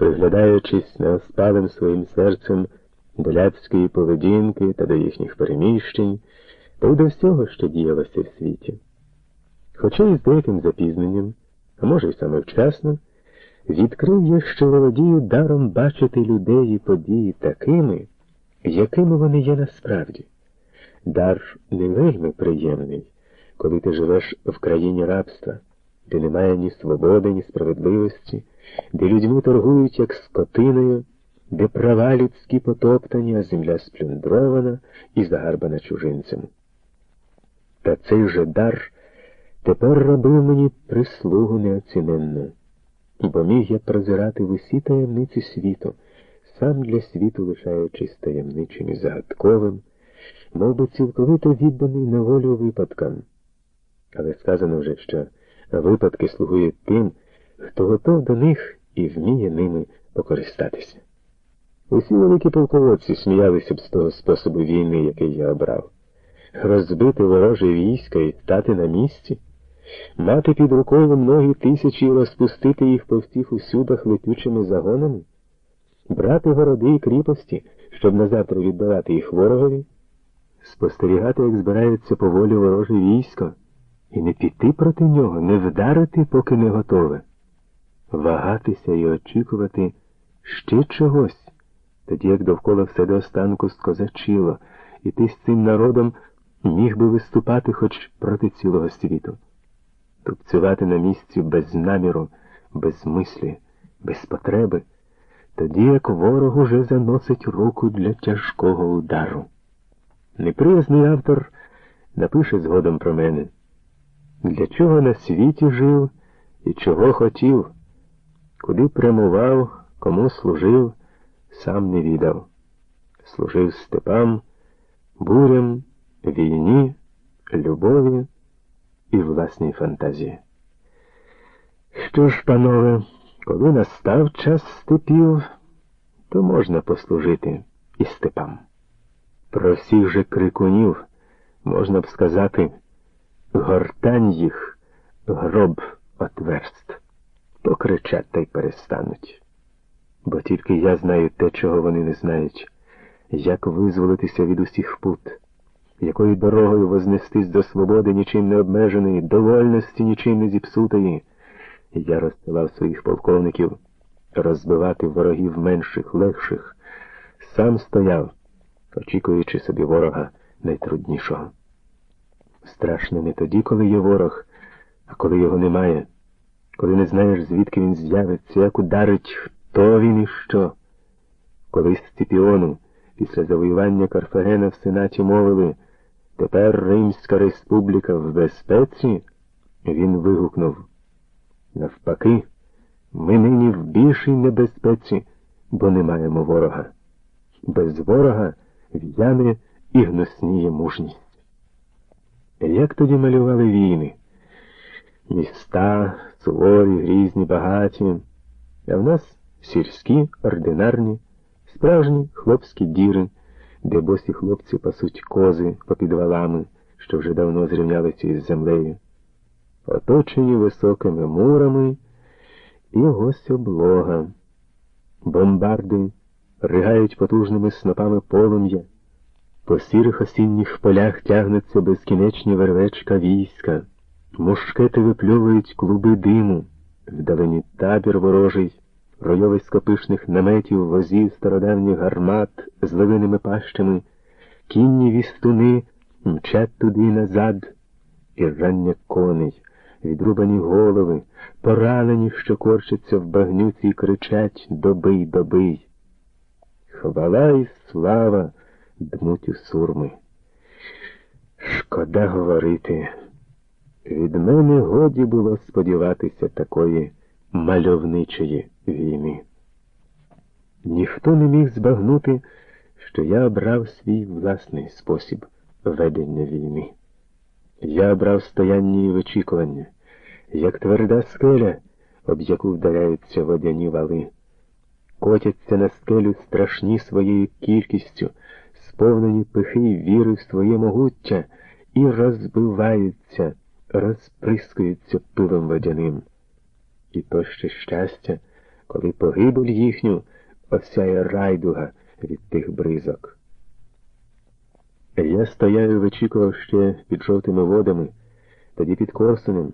приглядаючись неоспалим своїм серцем до ляцької поведінки та до їхніх переміщень, та й до всього, що діялося в світі. Хоча й з деяким запізненням, а може й саме вчасно, відкрив я, що володію даром бачити людей і події такими, якими вони є насправді. Дар не вельми приємний, коли ти живеш в країні рабства, де немає ні свободи, ні справедливості, де людьми торгують як скотиною, де права людські потоптані, а земля сплюндрована і загарбана чужинцем. Та цей же дар тепер робив мені прислугу неоціненну, бо міг я прозирати в усі таємниці світу, сам для світу лишаючись таємничим і загадковим, мов би цілковито відданий на волю випадкам. Але сказано вже, що випадки слугують тим, хто готов до них і вміє ними покористатися. Усі великі полководці сміялися б з того способу війни, який я обрав розбити вороже війська і стати на місці, мати під рукою многі тисячі і розпустити їх по всіх усюдах летючими загонами, брати городи і кріпості, щоб назавтра віддавати їх ворогові, спостерігати, як збирається поволі вороже військо, і не піти проти нього, не вдарити, поки не готове, вагатися і очікувати ще чогось, тоді як довкола все до останку скозачило, і ти з цим народом міг би виступати хоч проти цілого світу, тупцювати на місці без наміру, без мислі, без потреби, тоді як ворог уже заносить руку для тяжкого удару. Неприязний автор напише згодом про мене, для чого на світі жив і чого хотів, куди прямував, кому служив, сам не відав. Служив степам, бурям війні, любові і власній фантазії. Що ж, панове, коли настав час степів, то можна послужити і степам. Про всіх же крикунів можна б сказати, гортань їх гроб отверст, покричать та й перестануть. Бо тільки я знаю те, чого вони не знають, як визволитися від усіх пут якою дорогою вознестись до свободи нічим не обмеженої, до вольності нічим не зіпсутої. Я розсилав своїх полковників розбивати ворогів менших, легших, сам стояв, очікуючи собі ворога найтруднішого. Страшно не тоді, коли є ворог, а коли його немає, коли не знаєш, звідки він з'явиться, як ударить, хто він і що. Коли Сципіону після завоювання Карфагена в Сенаті мовили. Тепер Римська республіка в безпеці, він вигукнув. Навпаки, ми нині в більшій небезпеці, бо не маємо ворога. Без ворога в'яне і гнусніє мужність. Як тоді малювали війни? Міста, суворі, грізні, багаті, а в нас сільські, ординарні, справжні хлопські діри де босі хлопці пасуть кози попід валами, що вже давно зрівнялися із землею, оточені високими мурами і ось облога. Бомбарди ригають потужними снопами полум'я. По сірих осінніх полях тягнуться безкінечні вервечка війська, мушкети випльовують клуби диму, вдалині табір ворожий ройовисько пишних наметів, возів стародавніх гармат з левиними пащами, кінні вістуни мчать туди назад, і рання коней, відрубані голови, поранені, що корчаться в багнюці і кричать Добий, добий. Хвала і слава дмуть у сурми. Шкода говорити. Від мене годі було сподіватися такої мальовничої війни. Ніхто не міг збагнути, що я обрав свій власний спосіб ведення війни. Я обрав стояння і вичікування, як тверда скеля, об яку вдаряються водяні вали, котяться на скелю страшні своєю кількістю, сповнені пихи віри в своє могуття і розбиваються, розприскуються пилом водяним. І то ще щастя коли погибель їхню осяє райдуга від тих бризок. Я стояв і вичікував ще під жовтими водами, тоді під Корсунем,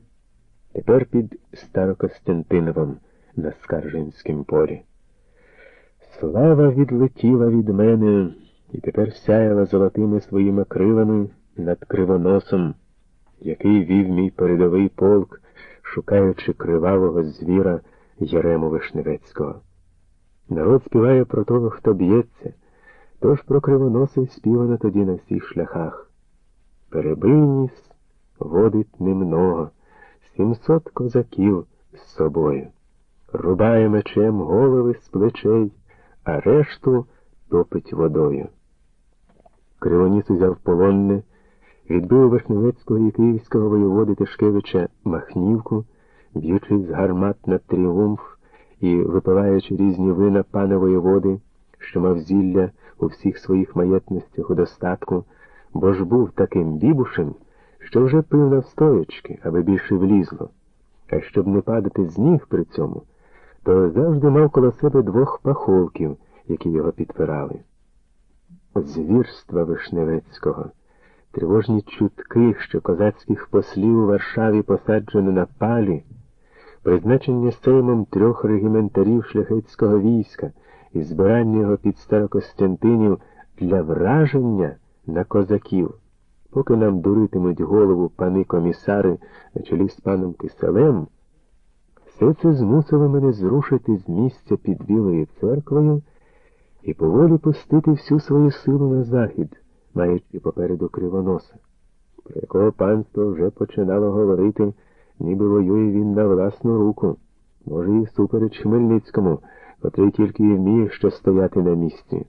тепер під Старокостянтиновом на Скаржинськім полі. Слава відлетіла від мене і тепер сяяла золотими своїми крилами над кривоносом, який вів мій передовий полк, шукаючи кривавого звіра Ярему Вишневецького. Народ співає про того, хто б'ється, тож про кривоноси співано тоді на всіх шляхах. Перебийніс водить немного, сімсот козаків з собою. Рубає мечем голови з плечей, а решту топить водою. Кривоніс узяв полонне, відбив Вишневецького і київського воєводи Тишкевича Махнівку, б'ючи з гармат на тріумф і випиваючи різні вина пана воєводи, що мав зілля у всіх своїх маєтностях у достатку, бо ж був таким бібушем, що вже пив навстоячки, аби більше влізло. А щоб не падати з ніг при цьому, то завжди мав коло себе двох паховків, які його підпирали. Звірства Вишневецького, тривожні чутки, що козацьких послів у Варшаві посаджено на палі, призначення сеймом трьох регіментарів шляхетського війська і збирання його під Старокостянтинів для враження на козаків, поки нам дуритимуть голову пани комісари на чолі з паном Киселем, все це змусило мене зрушити з місця під Білою церквою і поволі пустити всю свою силу на захід, маючи попереду кривоноса, про якого панство вже починало говорити, ніби воює він на власну руку, може, і супереч Хмельницькому, котрий тільки і вміє що стояти на місці.